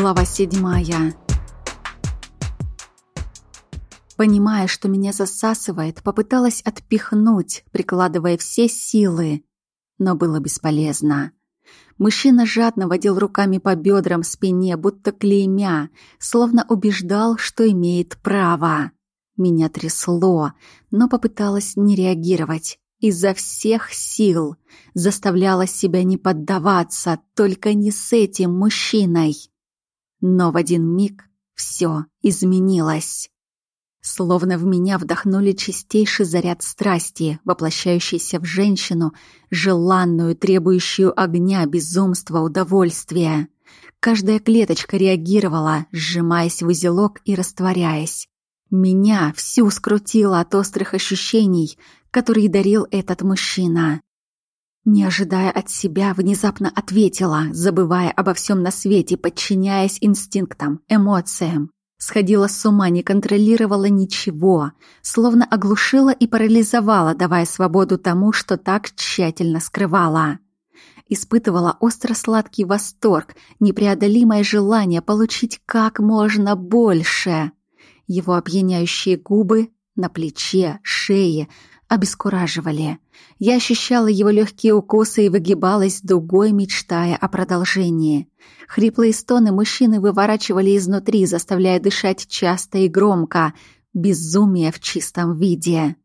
Глава седьмая. Понимая, что меня засасывает, попыталась отпихнуть, прикладывая все силы, но было бесполезно. Мужчина жадно водил руками по бедрам, спине, будто клеймя, словно убеждал, что имеет право. Меня трясло, но попыталась не реагировать. Изо всех сил заставляла себя не поддаваться, только не с этим мужчиной. Но в один миг все изменилось. Словно в меня вдохнули чистейший заряд страсти, воплощающийся в женщину, желанную, требующую огня, безумства, удовольствия. Каждая клеточка реагировала, сжимаясь в узелок и растворяясь. Меня всю скрутило от острых ощущений, которые дарил этот мужчина. Не ожидая от себя, внезапно ответила, забывая обо всем на свете, подчиняясь инстинктам, эмоциям. Сходила с ума, не контролировала ничего, словно оглушила и парализовала, давая свободу тому, что так тщательно скрывала. Испытывала остро-сладкий восторг, непреодолимое желание получить как можно больше. Его опьяняющие губы на плече, шее обескураживали. Я ощущала его легкие укусы и выгибалась дугой, мечтая о продолжении. Хриплые стоны мужчины выворачивали изнутри, заставляя дышать часто и громко. Безумие в чистом виде.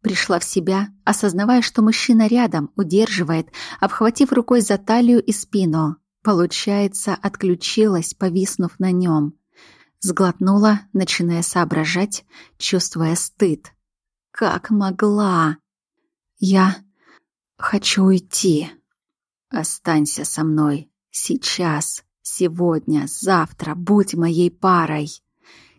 Пришла в себя, осознавая, что мужчина рядом, удерживает, обхватив рукой за талию и спину. Получается, отключилась, повиснув на нем. Сглотнула, начиная соображать, чувствуя стыд. Как могла? Я хочу уйти. Останься со мной. Сейчас, сегодня, завтра. Будь моей парой.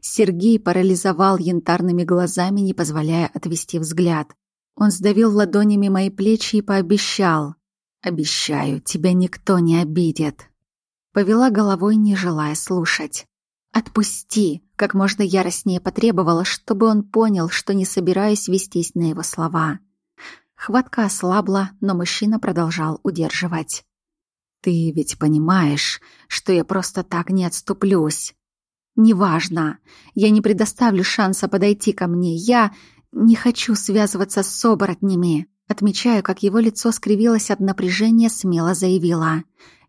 Сергей парализовал янтарными глазами, не позволяя отвести взгляд. Он сдавил ладонями мои плечи и пообещал. «Обещаю, тебя никто не обидит». Повела головой, не желая слушать. «Отпусти!» — как можно яростнее потребовала, чтобы он понял, что не собираюсь вестись на его слова. Хватка ослабла, но мужчина продолжал удерживать. «Ты ведь понимаешь, что я просто так не отступлюсь?» «Неважно. Я не предоставлю шанса подойти ко мне. Я не хочу связываться с оборотнями». Отмечаю, как его лицо скривилось от напряжения, смело заявила.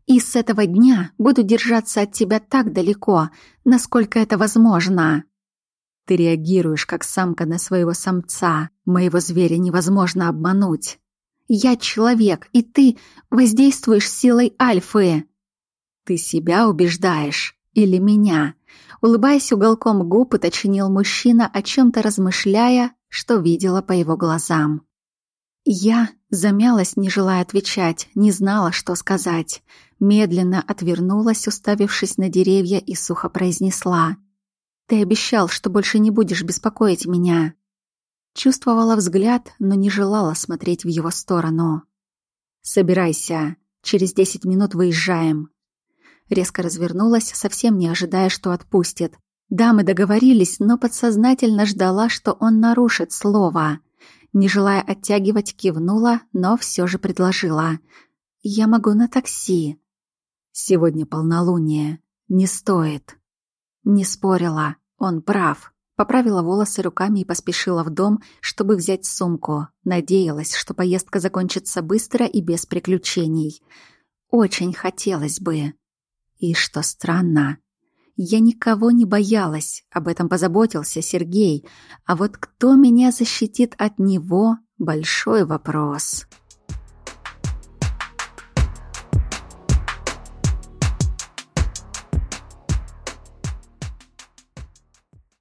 И с этого дня буду держаться от тебя так далеко, насколько это возможно. Ты реагируешь, как самка на своего самца. Моего зверя невозможно обмануть. Я человек, и ты воздействуешь силой альфы. Ты себя убеждаешь или меня? Улыбаясь уголком губ, уточнил мужчина, о чем-то размышляя, что видела по его глазам. Я замялась, не желая отвечать, не знала, что сказать. Медленно отвернулась, уставившись на деревья, и сухо произнесла. «Ты обещал, что больше не будешь беспокоить меня». Чувствовала взгляд, но не желала смотреть в его сторону. «Собирайся. Через десять минут выезжаем». Резко развернулась, совсем не ожидая, что отпустит. Да, мы договорились, но подсознательно ждала, что он нарушит слово. Не желая оттягивать, кивнула, но все же предложила. «Я могу на такси». «Сегодня полнолуние. Не стоит». Не спорила. Он прав. Поправила волосы руками и поспешила в дом, чтобы взять сумку. Надеялась, что поездка закончится быстро и без приключений. Очень хотелось бы. И что странно, я никого не боялась, об этом позаботился Сергей. А вот кто меня защитит от него — большой вопрос.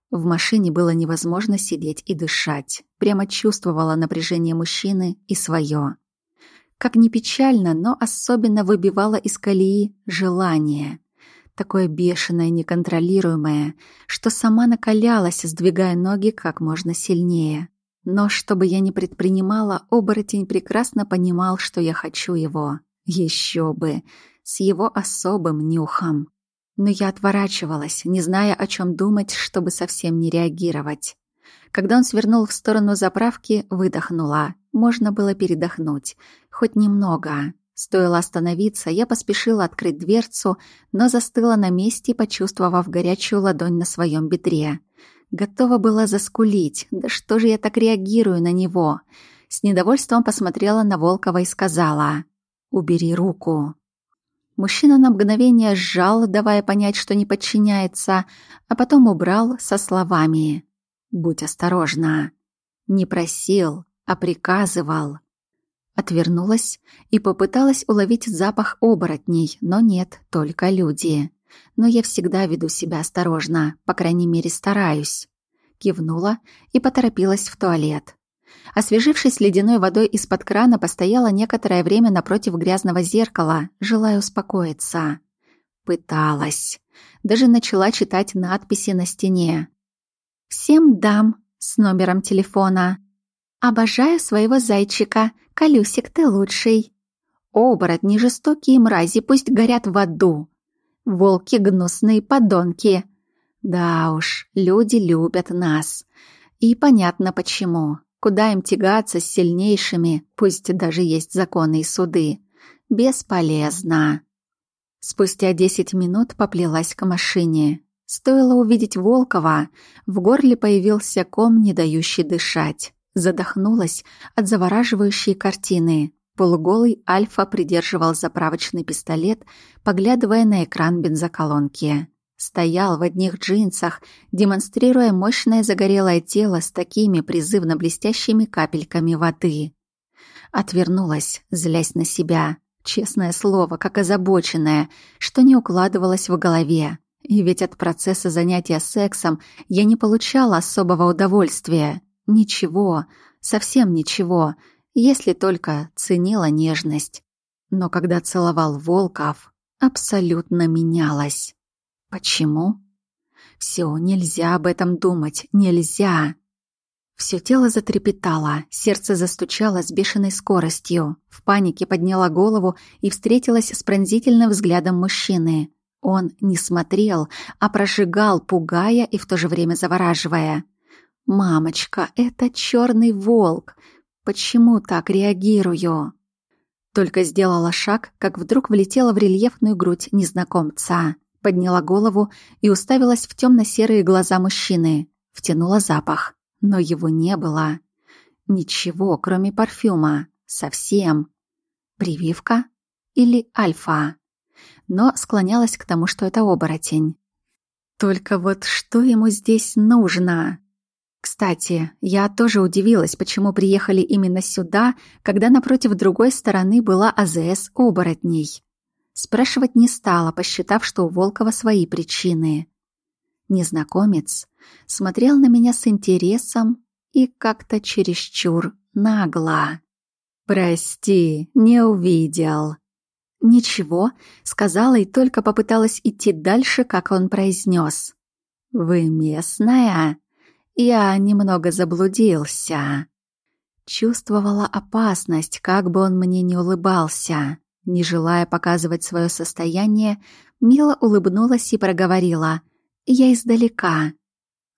В машине было невозможно сидеть и дышать. Прямо чувствовала напряжение мужчины и свое. Как ни печально, но особенно выбивало из колеи желание такое бешеное, неконтролируемое, что сама накалялась, сдвигая ноги как можно сильнее. Но что бы я ни предпринимала, оборотень прекрасно понимал, что я хочу его. Еще бы! С его особым нюхом. Но я отворачивалась, не зная, о чем думать, чтобы совсем не реагировать. Когда он свернул в сторону заправки, выдохнула. Можно было передохнуть. Хоть немного. Стоило остановиться, я поспешила открыть дверцу, но застыла на месте, почувствовав горячую ладонь на своем бедре. Готова была заскулить. Да что же я так реагирую на него? С недовольством посмотрела на Волкова и сказала «Убери руку». Мужчина на мгновение сжал, давая понять, что не подчиняется, а потом убрал со словами «Будь осторожна». Не просил, а приказывал. Отвернулась и попыталась уловить запах оборотней, но нет, только люди. Но я всегда веду себя осторожно, по крайней мере, стараюсь. Кивнула и поторопилась в туалет. Освежившись ледяной водой из-под крана, постояла некоторое время напротив грязного зеркала, желая успокоиться. Пыталась. Даже начала читать надписи на стене. «Всем дам» с номером телефона. «Обожаю своего зайчика. Колюсик, ты лучший». «Оборотни жестокие мрази, пусть горят в аду». «Волки гнусные подонки». Да уж, люди любят нас. И понятно почему. Куда им тягаться с сильнейшими, пусть даже есть законы и суды? Бесполезно. Спустя десять минут поплелась к машине. Стоило увидеть Волкова, в горле появился ком, не дающий дышать. Задохнулась от завораживающей картины. Полуголый Альфа придерживал заправочный пистолет, поглядывая на экран бензоколонки. Стоял в одних джинсах, демонстрируя мощное загорелое тело с такими призывно блестящими капельками воды. Отвернулась, злясь на себя. Честное слово, как озабоченная, что не укладывалось в голове. И ведь от процесса занятия сексом я не получала особого удовольствия. Ничего, совсем ничего, если только ценила нежность. Но когда целовал Волков, абсолютно менялась. Почему? Все, нельзя об этом думать, нельзя. Все тело затрепетало, сердце застучало с бешеной скоростью. В панике подняла голову и встретилась с пронзительным взглядом мужчины. Он не смотрел, а прожигал, пугая и в то же время завораживая. «Мамочка, это черный волк! Почему так реагирую?» Только сделала шаг, как вдруг влетела в рельефную грудь незнакомца подняла голову и уставилась в темно-серые глаза мужчины. Втянула запах, но его не было. Ничего, кроме парфюма. Совсем. Прививка или альфа? Но склонялась к тому, что это оборотень. Только вот что ему здесь нужно? Кстати, я тоже удивилась, почему приехали именно сюда, когда напротив другой стороны была АЗС оборотней. Спрашивать не стала, посчитав, что у Волкова свои причины. Незнакомец смотрел на меня с интересом и как-то чересчур нагло. «Прости, не увидел». «Ничего», — сказала и только попыталась идти дальше, как он произнес. «Вы местная?» Я немного заблудился. Чувствовала опасность, как бы он мне не улыбался. Не желая показывать свое состояние, Мила улыбнулась и проговорила. «Я издалека».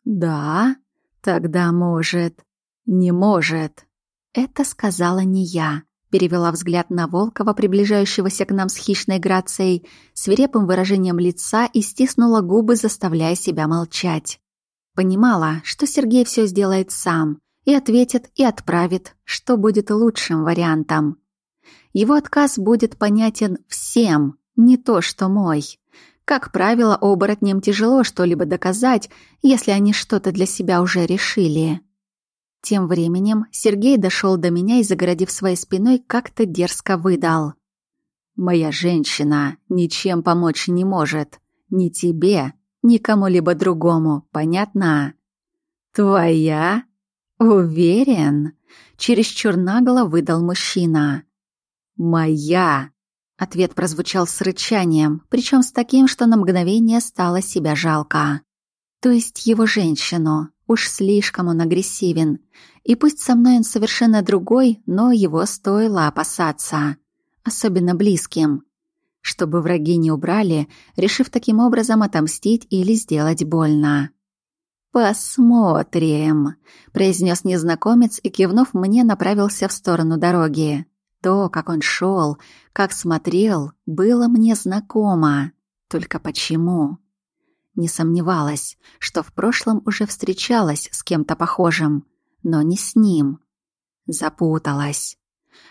«Да? Тогда может...» «Не может». Это сказала не я. Перевела взгляд на Волкова, приближающегося к нам с хищной грацией, свирепым выражением лица и стиснула губы, заставляя себя молчать. Понимала, что Сергей все сделает сам, и ответит, и отправит, что будет лучшим вариантом. Его отказ будет понятен всем, не то что мой. Как правило, оборотням тяжело что-либо доказать, если они что-то для себя уже решили. Тем временем Сергей дошел до меня и, загородив своей спиной, как-то дерзко выдал. «Моя женщина ничем помочь не может. Ни тебе, ни кому-либо другому, понятно?» «Твоя?» «Уверен?» — чересчур нагло выдал мужчина. «Моя!» Ответ прозвучал с рычанием, причем с таким, что на мгновение стало себя жалко. То есть его женщину. Уж слишком он агрессивен. И пусть со мной он совершенно другой, но его стоило опасаться. Особенно близким. Чтобы враги не убрали, решив таким образом отомстить или сделать больно. «Посмотрим», — произнес незнакомец и, кивнув мне, направился в сторону дороги. То, как он шел, как смотрел, было мне знакомо. Только почему? Не сомневалась, что в прошлом уже встречалась с кем-то похожим, но не с ним. Запуталась.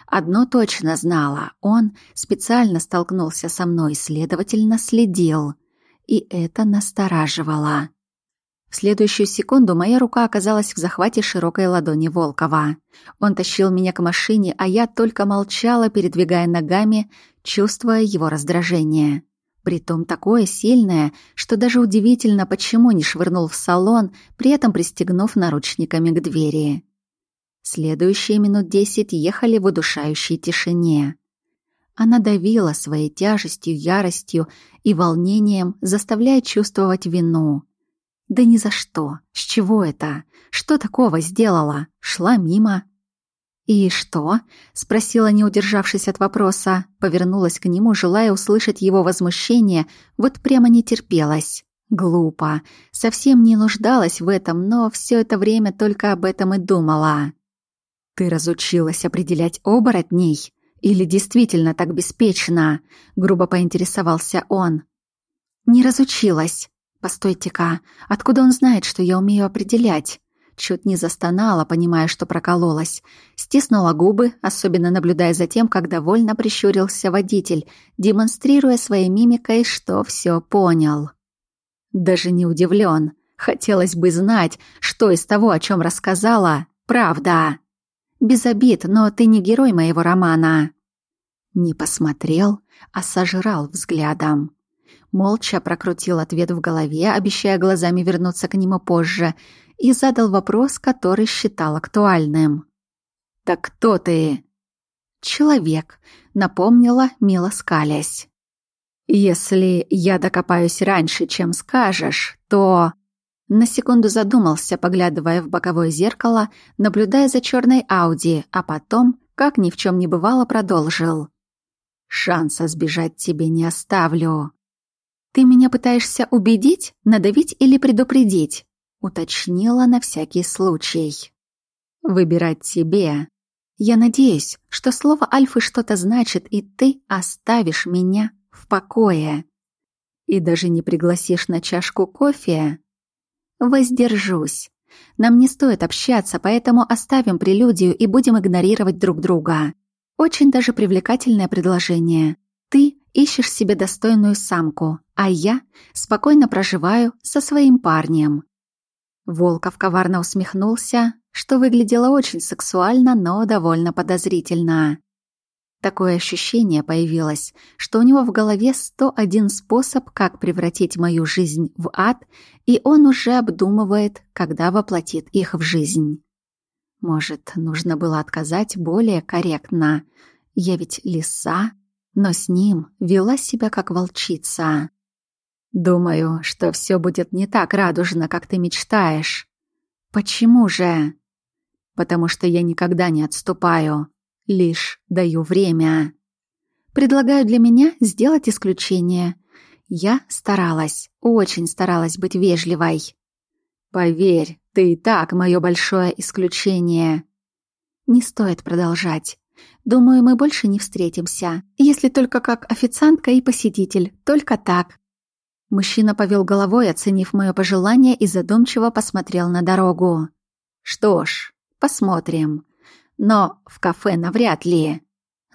Одно точно знала — он специально столкнулся со мной, следовательно, следил. И это настораживало. В следующую секунду моя рука оказалась в захвате широкой ладони Волкова. Он тащил меня к машине, а я только молчала, передвигая ногами, чувствуя его раздражение. Притом такое сильное, что даже удивительно, почему не швырнул в салон, при этом пристегнув наручниками к двери. Следующие минут десять ехали в удушающей тишине. Она давила своей тяжестью, яростью и волнением, заставляя чувствовать вину. Да ни за что. С чего это? Что такого сделала? Шла мимо. «И что?» — спросила, не удержавшись от вопроса. Повернулась к нему, желая услышать его возмущение, вот прямо не терпелась. Глупо. Совсем не нуждалась в этом, но все это время только об этом и думала. «Ты разучилась определять оборотней? Или действительно так беспечно?» — грубо поинтересовался он. «Не разучилась. Постойте-ка, откуда он знает, что я умею определять?» Чуть не застонала, понимая, что прокололась. Стиснула губы, особенно наблюдая за тем, как довольно прищурился водитель, демонстрируя своей мимикой, что все понял. Даже не удивлен. Хотелось бы знать, что из того, о чем рассказала, правда. Без обид, но ты не герой моего романа. Не посмотрел, а сожрал взглядом. Молча прокрутил ответ в голове, обещая глазами вернуться к нему позже, и задал вопрос, который считал актуальным. «Так кто ты?» «Человек», — напомнила, мило скалясь. «Если я докопаюсь раньше, чем скажешь, то...» На секунду задумался, поглядывая в боковое зеркало, наблюдая за черной Ауди, а потом, как ни в чем не бывало, продолжил. «Шанса сбежать тебе не оставлю». «Ты меня пытаешься убедить, надавить или предупредить?» уточнила на всякий случай. «Выбирать тебе. Я надеюсь, что слово Альфы что-то значит, и ты оставишь меня в покое. И даже не пригласишь на чашку кофе, Воздержусь. Нам не стоит общаться, поэтому оставим прелюдию и будем игнорировать друг друга. Очень даже привлекательное предложение. Ты ищешь себе достойную самку, а я спокойно проживаю со своим парнем. Волков коварно усмехнулся, что выглядело очень сексуально, но довольно подозрительно. Такое ощущение появилось, что у него в голове 101 способ, как превратить мою жизнь в ад, и он уже обдумывает, когда воплотит их в жизнь. Может, нужно было отказать более корректно. Я ведь лиса, но с ним вела себя как волчица. Думаю, что все будет не так радужно, как ты мечтаешь. Почему же? Потому что я никогда не отступаю. Лишь даю время. Предлагаю для меня сделать исключение. Я старалась, очень старалась быть вежливой. Поверь, ты и так мое большое исключение. Не стоит продолжать. Думаю, мы больше не встретимся, если только как официантка и посетитель, только так. Мужчина повел головой, оценив мое пожелание, и задумчиво посмотрел на дорогу. Что ж, посмотрим но в кафе навряд ли.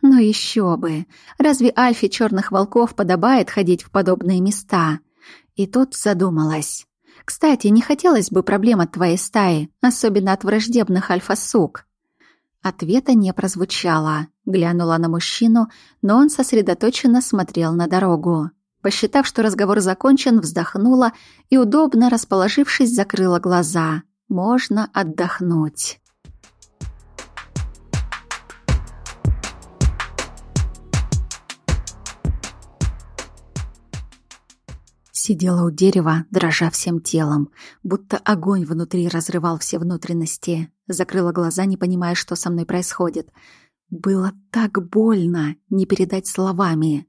Но еще бы. Разве Альфе черных волков подобает ходить в подобные места? И тут задумалась. Кстати, не хотелось бы проблем от твоей стаи, особенно от враждебных альфа-сук. Ответа не прозвучало. Глянула на мужчину, но он сосредоточенно смотрел на дорогу. Посчитав, что разговор закончен, вздохнула и, удобно расположившись, закрыла глаза. Можно отдохнуть. Сидела у дерева, дрожа всем телом, будто огонь внутри разрывал все внутренности. Закрыла глаза, не понимая, что со мной происходит. Было так больно, не передать словами.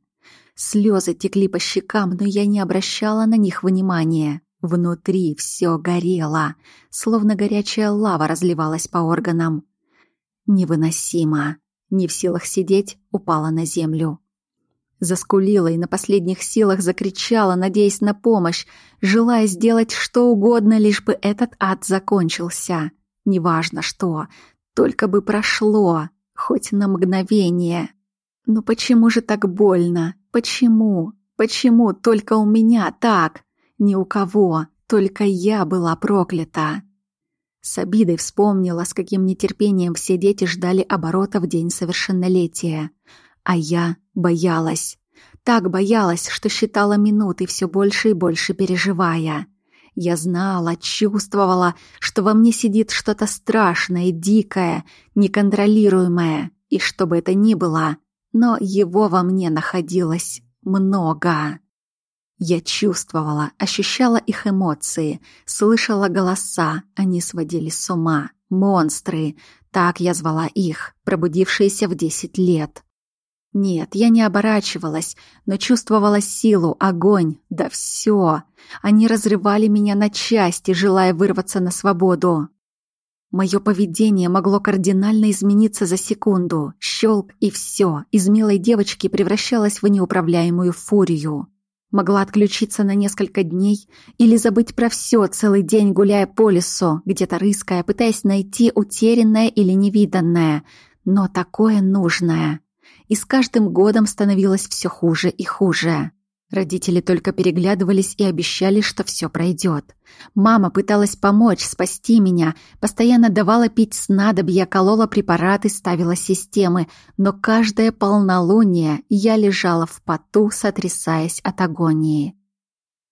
Слезы текли по щекам, но я не обращала на них внимания. Внутри все горело, словно горячая лава разливалась по органам. Невыносимо. Не в силах сидеть, упала на землю. Заскулила и на последних силах закричала, надеясь на помощь, желая сделать что угодно, лишь бы этот ад закончился. Неважно что, только бы прошло, хоть на мгновение. Но почему же так больно? Почему? Почему только у меня так? Ни у кого, только я была проклята. С обидой вспомнила, с каким нетерпением все дети ждали оборота в день совершеннолетия. А я боялась. Так боялась, что считала минуты, все больше и больше переживая. Я знала, чувствовала, что во мне сидит что-то страшное, дикое, неконтролируемое, и что бы это ни было, но его во мне находилось много. Я чувствовала, ощущала их эмоции, слышала голоса, они сводили с ума. Монстры, так я звала их, пробудившиеся в десять лет. Нет, я не оборачивалась, но чувствовала силу, огонь, да все. Они разрывали меня на части, желая вырваться на свободу. Мое поведение могло кардинально измениться за секунду. Щелк и все. Из милой девочки превращалась в неуправляемую фурию. Могла отключиться на несколько дней или забыть про все, целый день гуляя по лесу, где-то рыская, пытаясь найти утерянное или невиданное, но такое нужное. И с каждым годом становилось все хуже и хуже. Родители только переглядывались и обещали, что все пройдет. Мама пыталась помочь, спасти меня, постоянно давала пить снадобья, колола препараты, ставила системы, но каждое полнолуние я лежала в поту, сотрясаясь от агонии.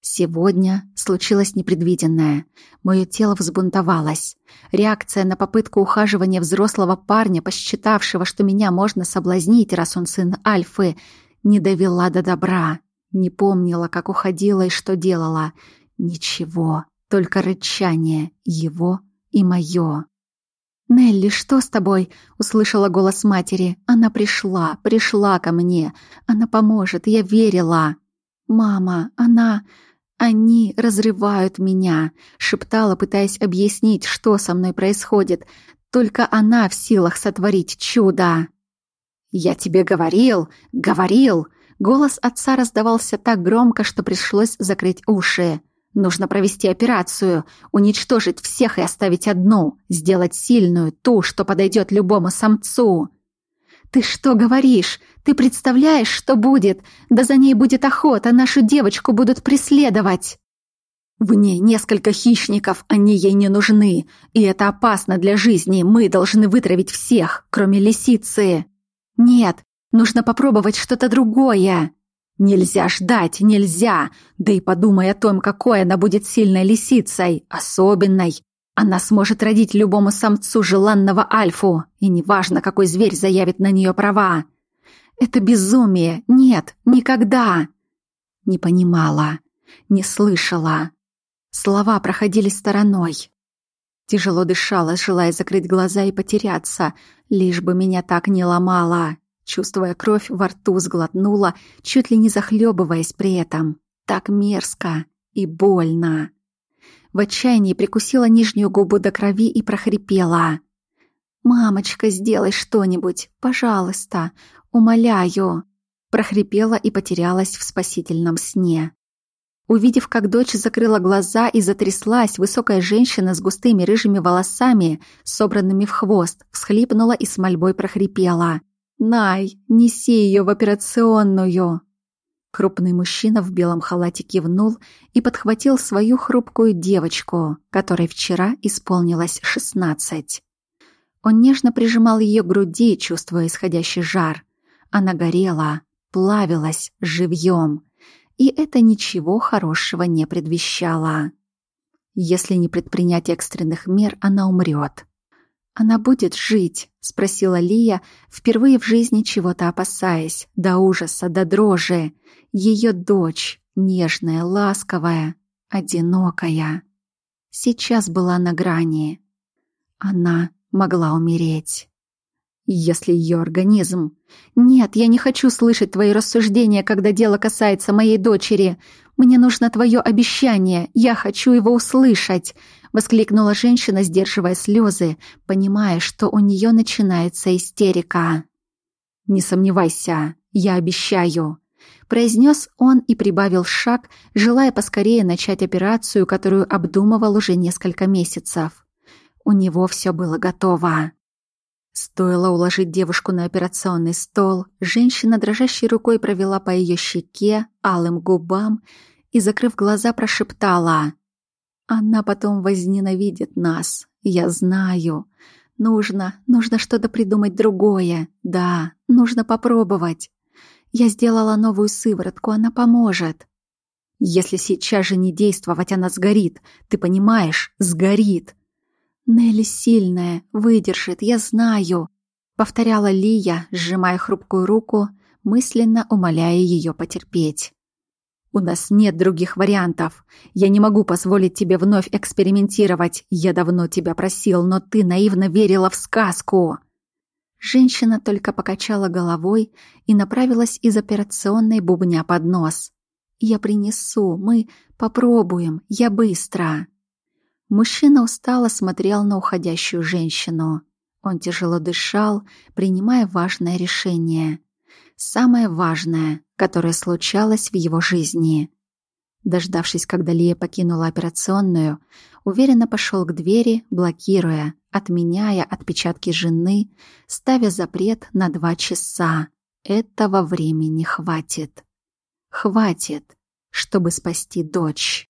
Сегодня случилось непредвиденное. Мое тело взбунтовалось. Реакция на попытку ухаживания взрослого парня, посчитавшего, что меня можно соблазнить, раз он сын Альфы, не довела до добра. Не помнила, как уходила и что делала. Ничего, только рычание его и мое. «Нелли, что с тобой?» — услышала голос матери. «Она пришла, пришла ко мне. Она поможет, я верила». «Мама, она...» «Они разрывают меня», — шептала, пытаясь объяснить, что со мной происходит. «Только она в силах сотворить чудо». «Я тебе говорил, говорил!» Голос отца раздавался так громко, что пришлось закрыть уши. Нужно провести операцию, уничтожить всех и оставить одну, сделать сильную, ту, что подойдет любому самцу. «Ты что говоришь? Ты представляешь, что будет? Да за ней будет охота, нашу девочку будут преследовать!» «В ней несколько хищников, они ей не нужны, и это опасно для жизни, мы должны вытравить всех, кроме лисицы!» «Нет, Нужно попробовать что-то другое. Нельзя ждать, нельзя. Да и подумай о том, какой она будет сильной лисицей, особенной. Она сможет родить любому самцу желанного альфу, и неважно, какой зверь заявит на нее права. Это безумие. Нет, никогда. Не понимала, не слышала. Слова проходили стороной. Тяжело дышала, желая закрыть глаза и потеряться, лишь бы меня так не ломало. Чувствуя кровь, во рту сглотнула, чуть ли не захлебываясь при этом. Так мерзко и больно. В отчаянии прикусила нижнюю губу до крови и прохрипела. «Мамочка, сделай что-нибудь, пожалуйста, умоляю!» Прохрипела и потерялась в спасительном сне. Увидев, как дочь закрыла глаза и затряслась, высокая женщина с густыми рыжими волосами, собранными в хвост, всхлипнула и с мольбой прохрипела. «Най, неси ее в операционную!» Крупный мужчина в белом халате кивнул и подхватил свою хрупкую девочку, которой вчера исполнилось шестнадцать. Он нежно прижимал ее к груди, чувствуя исходящий жар. Она горела, плавилась живьем, и это ничего хорошего не предвещало. Если не предпринять экстренных мер, она умрет. «Она будет жить?» — спросила Лия, впервые в жизни чего-то опасаясь, до ужаса, до дрожи. Ее дочь, нежная, ласковая, одинокая, сейчас была на грани. Она могла умереть. Если ее организм... Нет, я не хочу слышать твои рассуждения, когда дело касается моей дочери. Мне нужно твое обещание, я хочу его услышать. — воскликнула женщина, сдерживая слезы, понимая, что у нее начинается истерика. «Не сомневайся, я обещаю», — произнес он и прибавил шаг, желая поскорее начать операцию, которую обдумывал уже несколько месяцев. У него все было готово. Стоило уложить девушку на операционный стол, женщина дрожащей рукой провела по ее щеке, алым губам и, закрыв глаза, прошептала. «Она потом возненавидит нас, я знаю. Нужно, нужно что-то придумать другое. Да, нужно попробовать. Я сделала новую сыворотку, она поможет. Если сейчас же не действовать, она сгорит. Ты понимаешь? Сгорит. «Нелли сильная, выдержит, я знаю», — повторяла Лия, сжимая хрупкую руку, мысленно умоляя ее потерпеть. «У нас нет других вариантов. Я не могу позволить тебе вновь экспериментировать. Я давно тебя просил, но ты наивно верила в сказку». Женщина только покачала головой и направилась из операционной бубня под нос. «Я принесу, мы попробуем, я быстро». Мужчина устало смотрел на уходящую женщину. Он тяжело дышал, принимая важное решение. Самое важное, которое случалось в его жизни. Дождавшись, когда Лия покинула операционную, уверенно пошел к двери, блокируя, отменяя отпечатки жены, ставя запрет на два часа. Этого времени хватит. Хватит, чтобы спасти дочь.